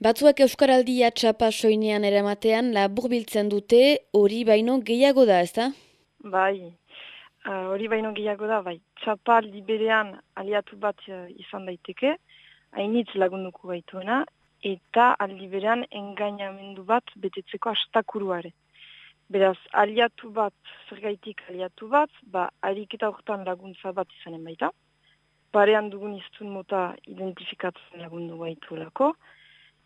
Batzuak Euskaraldia txapa soinean eramatean labur biltzen dute, hori baino gehiago da, ezta? Bai, uh, hori baino gehiago da, bai. Txapa liberean aliatu bat uh, izan daiteke, hainitz lagunduko baituena, eta aliberean engainamendu bat betetzeko astakuruare. Beraz, aliatu bat, zergaitik aliatu bat, ba, ariketa horretan laguntza bat izanen baita. Parean dugun iztun mota identifikatzen lagundu baitu lako.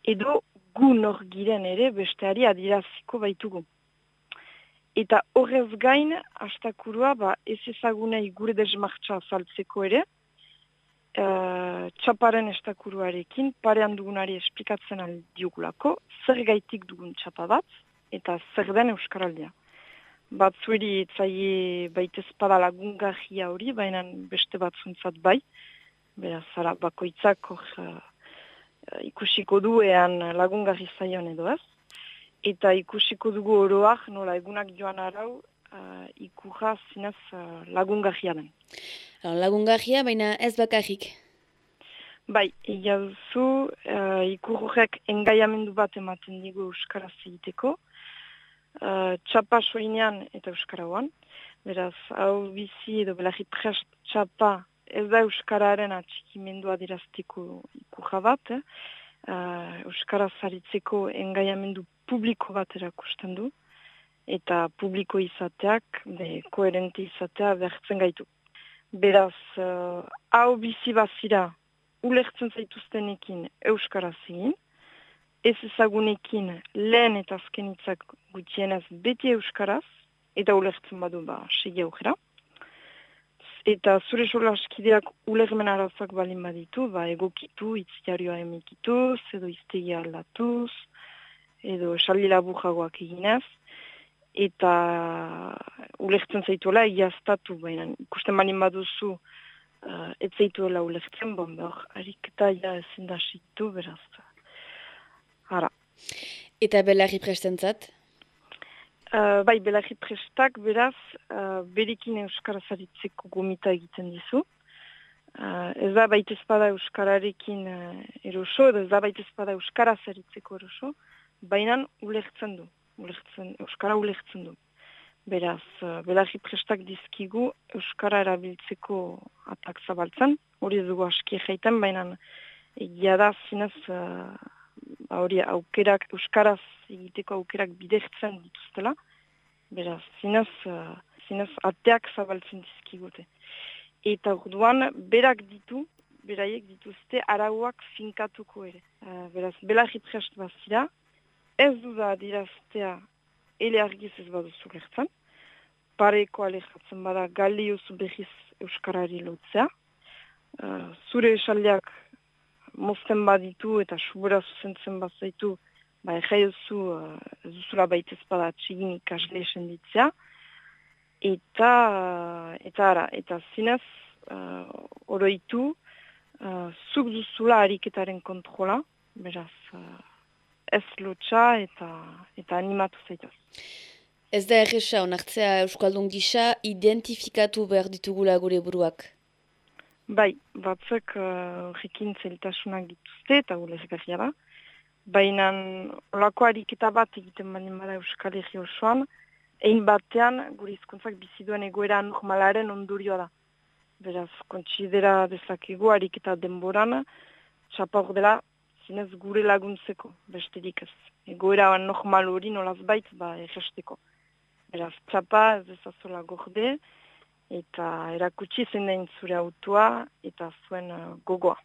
Edo, gu nor giren ere besteari adiraziko baitugu. Eta horrez gain, astakurua, ba, ez ezagunei gure desmartza saltzeko ere, uh, txaparen estakuruarekin, parean dugunari esplikatzen aldiugulako, zer gaitik dugun txapa bat, eta zer den Euskaraldia. Batzueri etzaie baitezpada lagungarria hori, baina beste batzuntzat bai. Beraz, zara, bakoitzak hor uh, ikusiko du ean lagungarri zaion edo ez. Eta ikusiko dugu oroak, nola egunak joan arau, uh, ikurra zinez uh, lagungarria den. Lagungarria, baina ez bakarrik. Bai, egia duzu, uh, ikurrek engaiamendu bat ematen digu Euskaraz egiteko uh, txapa soinean eta Euskarauan. Beraz, hau bizi edo belagi prest txapa ez da Euskararen atxikimendua dirazteko ikurra bat. Eh? Uh, Euskara zaritzeko engaiamendu publiko bat erakusten du. Eta publiko izateak, be, koherente izatea behartzen gaitu. Beraz, uh, hau bizi bazira, ulertzen zaituztenekin Euskaraz egin, ez ezagunekin lehen eta azkenitzak gutienez beti euskaraz, eta ulertzen badu ba, segi aukera. Eta zure sola askideak ulermen arazak balin baditu, ba, egokitu, itziarioa emikitu, edo iztegia aldatuz, edo esaldi laburragoak eginez, eta ulertzen zaituela iaztatu, baina ikusten balin baduzu, uh, ez zaituela ulertzen, bon, behar, ariketa ja ezin da beraz. Hara. Eta belarri prestentzat? Uh, bai, belarri prestak, beraz, uh, berikin Euskaraz aritzeko gomita egiten dizu. Uh, ez da baita espada Euskararekin uh, eroso, ez da baita espada Euskaraz aritzeko eroso, baina ulertzen du, ulertzen, Euskara ulertzen du. Beraz, uh, belarri prestak dizkigu Euskara erabiltzeko atak zabaltzen, hori dugu aski egiten, baina egia da zinez ba hori aukerak, euskaraz egiteko aukerak bidertzen dituztela, beraz, zinez, uh, zinez ateak zabaltzen dizkigute. Eta orduan, berak ditu, beraiek dituzte arauak finkatuko ere. Uh, beraz, belarri prest bazira, ez du da diraztea ele argiz ez baduzu lertzen, pareko alejatzen bada galiozu behiz euskarari lotzea, uh, zure esaldeak mozten baditu eta subura zuzentzen bazaitu, ba ega duzu, uh, duzula baitez bada txigin ikasle esen ditzea. Eta, uh, eta ara, eta zinez, uh, oroitu, uh, zuk duzula ariketaren kontrola, beraz, uh, ez lotxa eta, eta animatu zaitaz. Ez da erresa, onartzea Euskaldun gisa, identifikatu behar ditugula gure buruak? Bai, batzuk horrekin uh, zeltasunak dituzte eta gulezgarria da. Baina olako ariketa bat egiten bani bada Euskal Herri osoan, egin batean gure izkuntzak biziduen egoera normalaren ondurioa da. Beraz, kontsidera dezakegu ariketa denboran, txapa hor dela zinez gure laguntzeko, besterik ez. Egoera normal hori nolaz baitz, ba, egesteko. Beraz, txapa ez dezazola gorde, eta erakutsi zen zure autua eta zuen uh, gogoa.